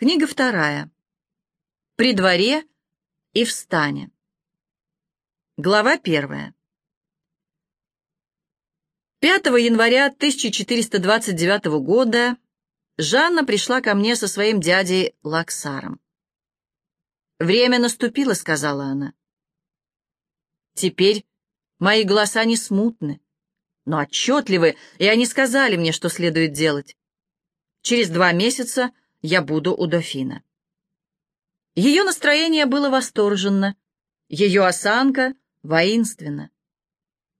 Книга вторая. При дворе и в стане. Глава первая. 5 января 1429 года Жанна пришла ко мне со своим дядей Лаксаром. «Время наступило», — сказала она. «Теперь мои голоса не смутны, но отчетливы, и они сказали мне, что следует делать. Через два месяца я буду у дофина. Ее настроение было восторженно, ее осанка воинственна.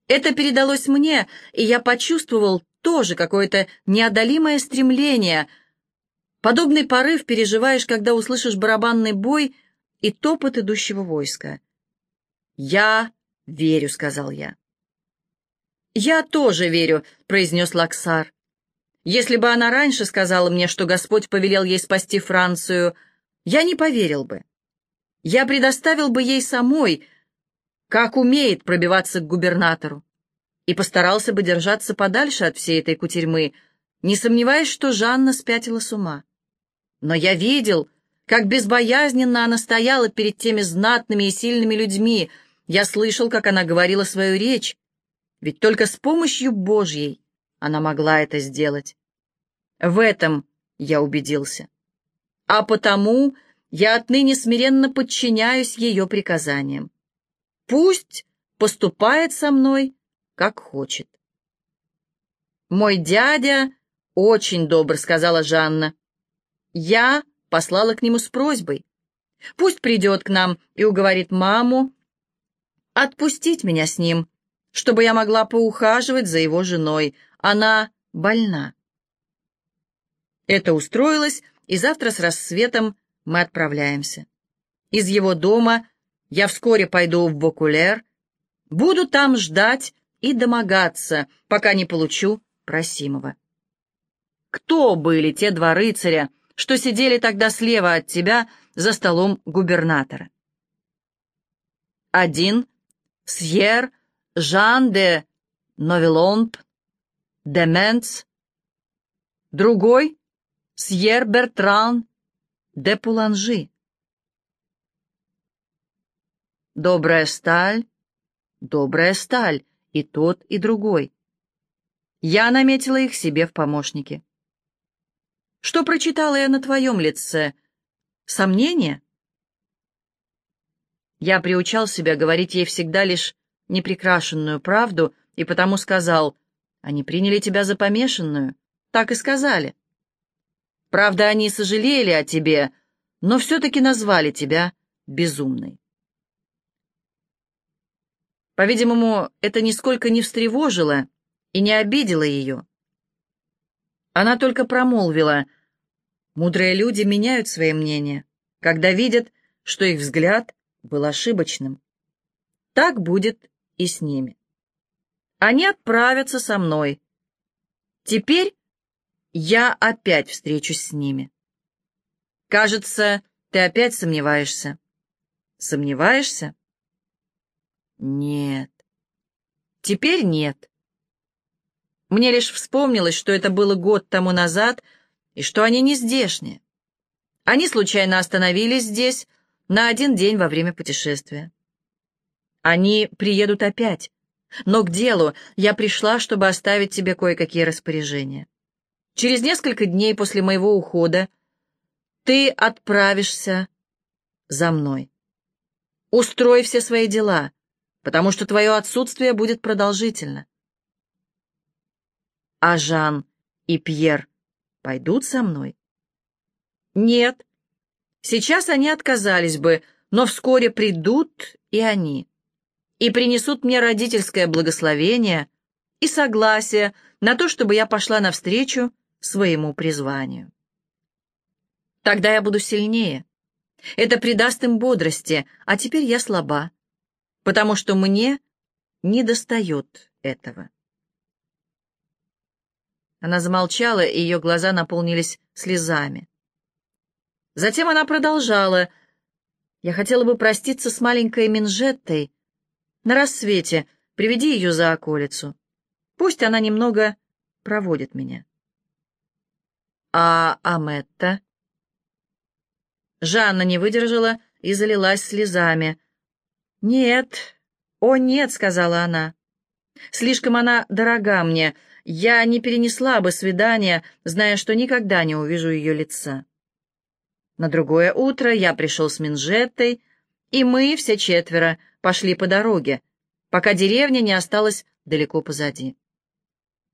Это передалось мне, и я почувствовал тоже какое-то неодолимое стремление. Подобный порыв переживаешь, когда услышишь барабанный бой и топот идущего войска. «Я верю», — сказал я. «Я тоже верю», — произнес Лаксар. Если бы она раньше сказала мне, что Господь повелел ей спасти Францию, я не поверил бы. Я предоставил бы ей самой, как умеет пробиваться к губернатору, и постарался бы держаться подальше от всей этой кутерьмы, не сомневаясь, что Жанна спятила с ума. Но я видел, как безбоязненно она стояла перед теми знатными и сильными людьми, я слышал, как она говорила свою речь, ведь только с помощью Божьей она могла это сделать. В этом я убедился. А потому я отныне смиренно подчиняюсь ее приказаниям. Пусть поступает со мной, как хочет. «Мой дядя очень добр», — сказала Жанна. Я послала к нему с просьбой. Пусть придет к нам и уговорит маму отпустить меня с ним, чтобы я могла поухаживать за его женой. Она больна. Это устроилось, и завтра с рассветом мы отправляемся. Из его дома я вскоре пойду в Бокулер, буду там ждать и домогаться, пока не получу просимого. Кто были те два рыцаря, что сидели тогда слева от тебя за столом губернатора? Один — Сьер Жан де Новеломп, Деменц. Другой — Сьер Бертран де Пуланжи. Добрая сталь, добрая сталь, и тот, и другой. Я наметила их себе в помощники. Что прочитала я на твоем лице? Сомнения? Я приучал себя говорить ей всегда лишь неприкрашенную правду, и потому сказал, они приняли тебя за помешанную. Так и сказали. Правда, они сожалели о тебе, но все-таки назвали тебя безумной. По-видимому, это нисколько не встревожило и не обидело ее. Она только промолвила, «Мудрые люди меняют свои мнения, когда видят, что их взгляд был ошибочным. Так будет и с ними. Они отправятся со мной. Теперь я опять встречусь с ними. Кажется, ты опять сомневаешься. Сомневаешься? Нет. Теперь нет. Мне лишь вспомнилось, что это было год тому назад, и что они не здешние. Они случайно остановились здесь на один день во время путешествия. Они приедут опять. Но к делу я пришла, чтобы оставить тебе кое-какие распоряжения. Через несколько дней после моего ухода ты отправишься за мной. Устрой все свои дела, потому что твое отсутствие будет продолжительно. А Жан и Пьер пойдут со мной? Нет. Сейчас они отказались бы, но вскоре придут и они и принесут мне родительское благословение и согласие на то, чтобы я пошла навстречу своему призванию. Тогда я буду сильнее. Это придаст им бодрости, а теперь я слаба, потому что мне не достает этого. Она замолчала, и ее глаза наполнились слезами. Затем она продолжала. «Я хотела бы проститься с маленькой Минжеттой, на рассвете приведи ее за околицу. Пусть она немного проводит меня. А Аметта? Жанна не выдержала и залилась слезами. «Нет, о нет», — сказала она. «Слишком она дорога мне. Я не перенесла бы свидания, зная, что никогда не увижу ее лица». На другое утро я пришел с Минжеттой, и мы, все четверо, пошли по дороге, пока деревня не осталась далеко позади.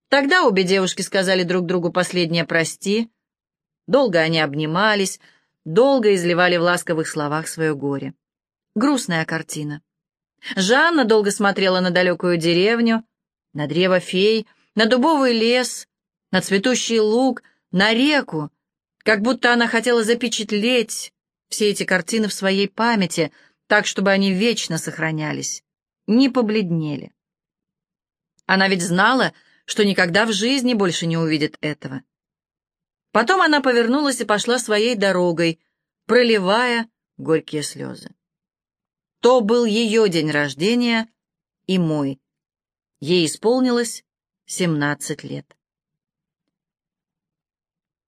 Тогда обе девушки сказали друг другу последнее «прости». Долго они обнимались, долго изливали в ласковых словах свое горе. Грустная картина. Жанна долго смотрела на далекую деревню, на древо фей, на дубовый лес, на цветущий луг, на реку, как будто она хотела запечатлеть все эти картины в своей памяти, так, чтобы они вечно сохранялись, не побледнели. Она ведь знала, что никогда в жизни больше не увидит этого. Потом она повернулась и пошла своей дорогой, проливая горькие слезы. То был ее день рождения и мой. Ей исполнилось семнадцать лет.